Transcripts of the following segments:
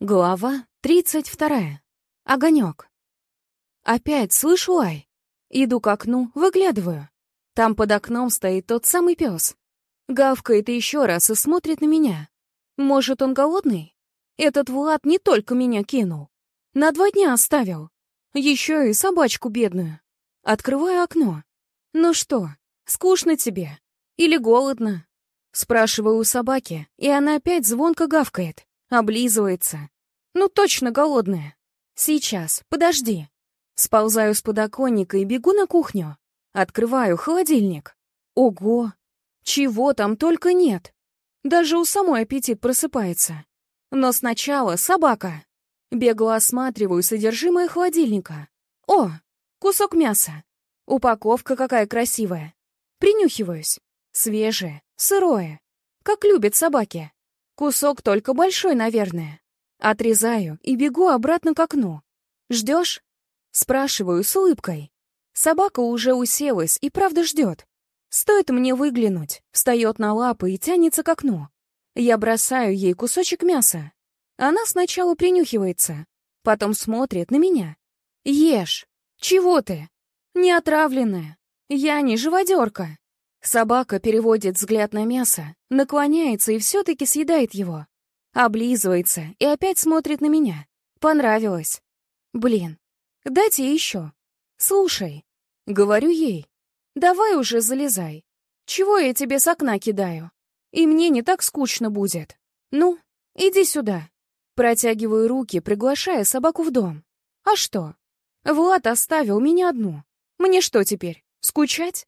Глава тридцать вторая. Огонек. Опять слышу лай. Иду к окну, выглядываю. Там под окном стоит тот самый пес. Гавкает еще раз и смотрит на меня. Может, он голодный? Этот Влад не только меня кинул. На два дня оставил. Еще и собачку бедную. Открываю окно. Ну что, скучно тебе? Или голодно? Спрашиваю у собаки, и она опять звонко гавкает. Облизывается. Ну, точно голодная. Сейчас, подожди. Сползаю с подоконника и бегу на кухню. Открываю холодильник. Ого! Чего там только нет. Даже у самой аппетит просыпается. Но сначала собака. Бегло осматриваю содержимое холодильника. О, кусок мяса. Упаковка какая красивая. Принюхиваюсь. Свежее, сырое. Как любят собаки. Кусок только большой, наверное. Отрезаю и бегу обратно к окну. «Ждешь?» Спрашиваю с улыбкой. Собака уже уселась и правда ждет. Стоит мне выглянуть, встает на лапы и тянется к окну. Я бросаю ей кусочек мяса. Она сначала принюхивается, потом смотрит на меня. «Ешь! Чего ты? Не отравленная. Я не живодерка. Собака переводит взгляд на мясо, наклоняется и все-таки съедает его. Облизывается и опять смотрит на меня. Понравилось. Блин, дайте еще. Слушай, говорю ей, давай уже залезай. Чего я тебе с окна кидаю? И мне не так скучно будет. Ну, иди сюда. Протягиваю руки, приглашая собаку в дом. А что? Влад оставил меня одну. Мне что теперь, скучать?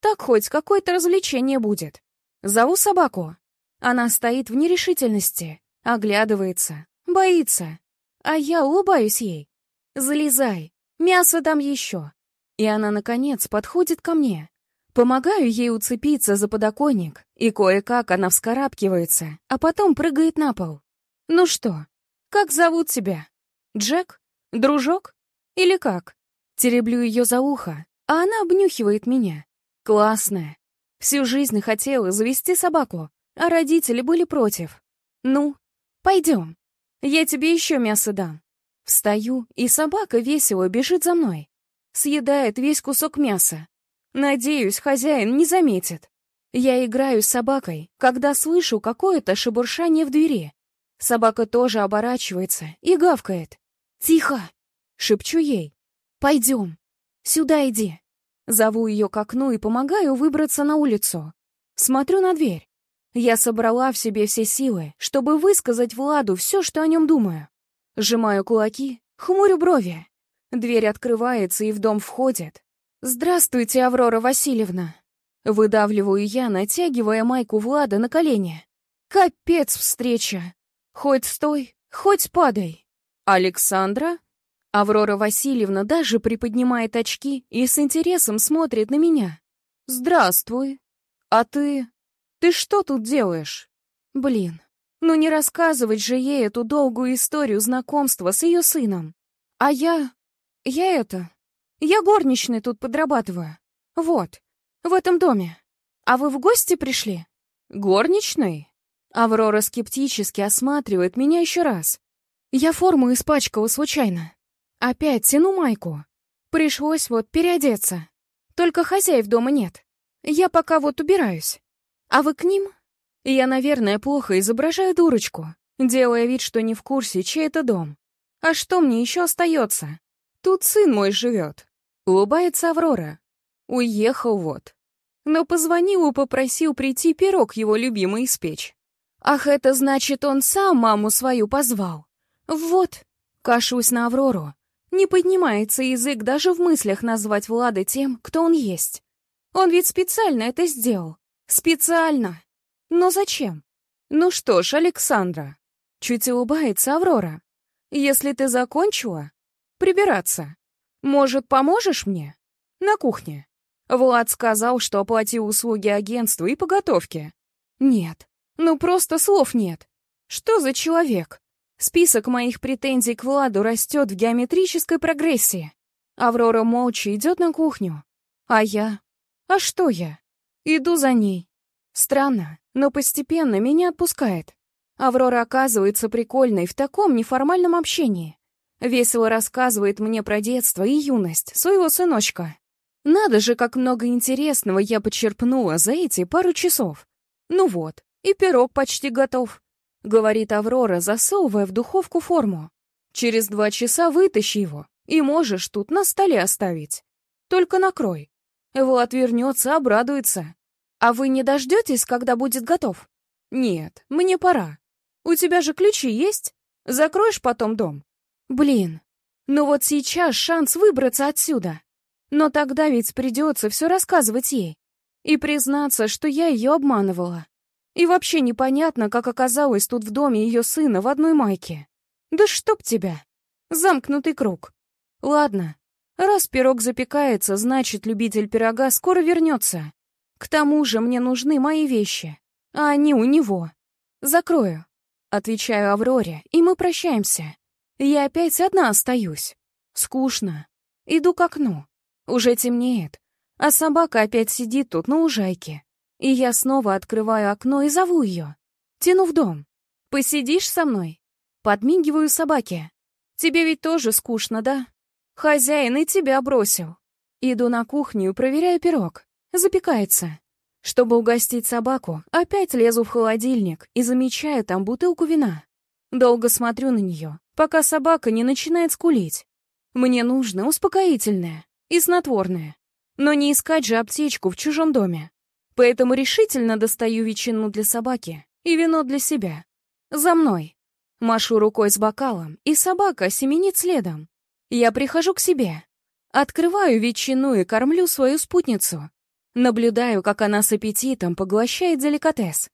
Так хоть какое-то развлечение будет. Зову собаку. Она стоит в нерешительности, оглядывается, боится. А я улыбаюсь ей. «Залезай, мясо там еще». И она, наконец, подходит ко мне. Помогаю ей уцепиться за подоконник, и кое-как она вскарабкивается, а потом прыгает на пол. «Ну что, как зовут тебя? Джек? Дружок? Или как?» Тереблю ее за ухо, а она обнюхивает меня. Классная. Всю жизнь хотела завести собаку, а родители были против. Ну, пойдем. Я тебе еще мясо дам. Встаю, и собака весело бежит за мной. Съедает весь кусок мяса. Надеюсь, хозяин не заметит. Я играю с собакой, когда слышу какое-то шебуршание в двери. Собака тоже оборачивается и гавкает. «Тихо!» — шепчу ей. «Пойдем. Сюда иди». Зову ее к окну и помогаю выбраться на улицу. Смотрю на дверь. Я собрала в себе все силы, чтобы высказать Владу все, что о нем думаю. Сжимаю кулаки, хмурю брови. Дверь открывается, и в дом входит. «Здравствуйте, Аврора Васильевна!» Выдавливаю я, натягивая майку Влада на колени. «Капец встреча! Хоть стой, хоть падай!» «Александра?» Аврора Васильевна даже приподнимает очки и с интересом смотрит на меня. «Здравствуй. А ты... Ты что тут делаешь?» «Блин, ну не рассказывать же ей эту долгую историю знакомства с ее сыном. А я... Я это... Я горничной тут подрабатываю. Вот, в этом доме. А вы в гости пришли?» «Горничной?» Аврора скептически осматривает меня еще раз. Я форму испачкала случайно. Опять тяну майку. Пришлось вот переодеться. Только хозяев дома нет. Я пока вот убираюсь. А вы к ним? Я, наверное, плохо изображаю дурочку, делая вид, что не в курсе, чей это дом. А что мне еще остается? Тут сын мой живет. Улыбается Аврора. Уехал вот. Но позвонил и попросил прийти пирог его любимый испечь. Ах, это значит, он сам маму свою позвал. Вот, кашусь на Аврору. Не поднимается язык даже в мыслях назвать Влада тем, кто он есть. Он ведь специально это сделал. Специально. Но зачем? Ну что ж, Александра, чуть улыбается Аврора. Если ты закончила прибираться, может, поможешь мне? На кухне. Влад сказал, что оплатил услуги агентству и по готовке. Нет, ну просто слов нет. Что за человек? Список моих претензий к Владу растет в геометрической прогрессии. Аврора молча идет на кухню. А я? А что я? Иду за ней. Странно, но постепенно меня отпускает. Аврора оказывается прикольной в таком неформальном общении. Весело рассказывает мне про детство и юность своего сыночка. Надо же, как много интересного я почерпнула за эти пару часов. Ну вот, и пирог почти готов, — говорит Аврора, засовывая в духовку форму. Через два часа вытащи его, и можешь тут на столе оставить. Только накрой. Вот вернется, обрадуется. А вы не дождетесь, когда будет готов? Нет, мне пора. У тебя же ключи есть? Закроешь потом дом? Блин, ну вот сейчас шанс выбраться отсюда. Но тогда ведь придется все рассказывать ей. И признаться, что я ее обманывала. И вообще непонятно, как оказалось тут в доме ее сына в одной майке. Да чтоб тебя! Замкнутый круг. Ладно, раз пирог запекается, значит, любитель пирога скоро вернется. К тому же мне нужны мои вещи, а они у него. Закрою. Отвечаю Авроре, и мы прощаемся. Я опять одна остаюсь. Скучно. Иду к окну. Уже темнеет, а собака опять сидит тут на лужайке. И я снова открываю окно и зову ее. Тяну в дом. «Посидишь со мной?» Подмигиваю собаке. «Тебе ведь тоже скучно, да?» «Хозяин и тебя бросил». Иду на кухню и проверяю пирог. Запекается. Чтобы угостить собаку, опять лезу в холодильник и замечаю там бутылку вина. Долго смотрю на нее, пока собака не начинает скулить. Мне нужно успокоительное и снотворное. Но не искать же аптечку в чужом доме. Поэтому решительно достаю ветчину для собаки и вино для себя. За мной. Машу рукой с бокалом, и собака семенит следом. Я прихожу к себе. Открываю ветчину и кормлю свою спутницу. Наблюдаю, как она с аппетитом поглощает деликатес.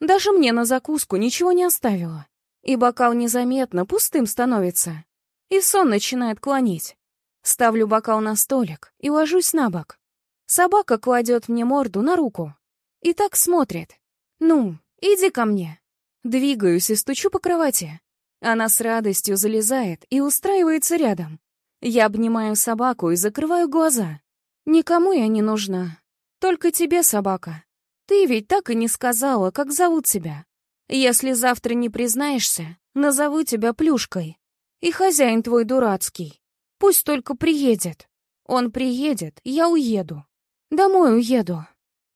Даже мне на закуску ничего не оставила. И бокал незаметно пустым становится. И сон начинает клонить. Ставлю бокал на столик и ложусь на бок. Собака кладет мне морду на руку. И так смотрит. «Ну, иди ко мне». Двигаюсь и стучу по кровати. Она с радостью залезает и устраивается рядом. Я обнимаю собаку и закрываю глаза. Никому я не нужна. Только тебе, собака. Ты ведь так и не сказала, как зовут тебя. Если завтра не признаешься, назову тебя Плюшкой. И хозяин твой дурацкий. Пусть только приедет. Он приедет, я уеду. Домой уеду.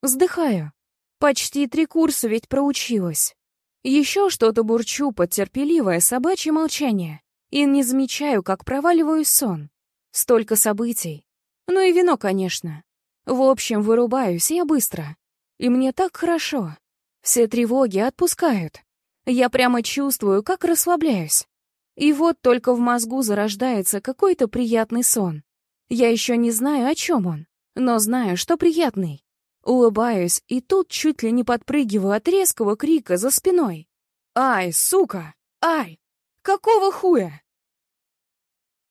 Вздыхаю. Почти три курса ведь проучилась. Еще что-то бурчу под терпеливое собачье молчание. И не замечаю, как проваливаюсь сон. Столько событий. Ну и вино, конечно. В общем, вырубаюсь я быстро. И мне так хорошо. Все тревоги отпускают. Я прямо чувствую, как расслабляюсь. И вот только в мозгу зарождается какой-то приятный сон. Я еще не знаю, о чем он, но знаю, что приятный. Улыбаюсь, и тут чуть ли не подпрыгиваю от резкого крика за спиной. «Ай, сука! Ай! Какого хуя?»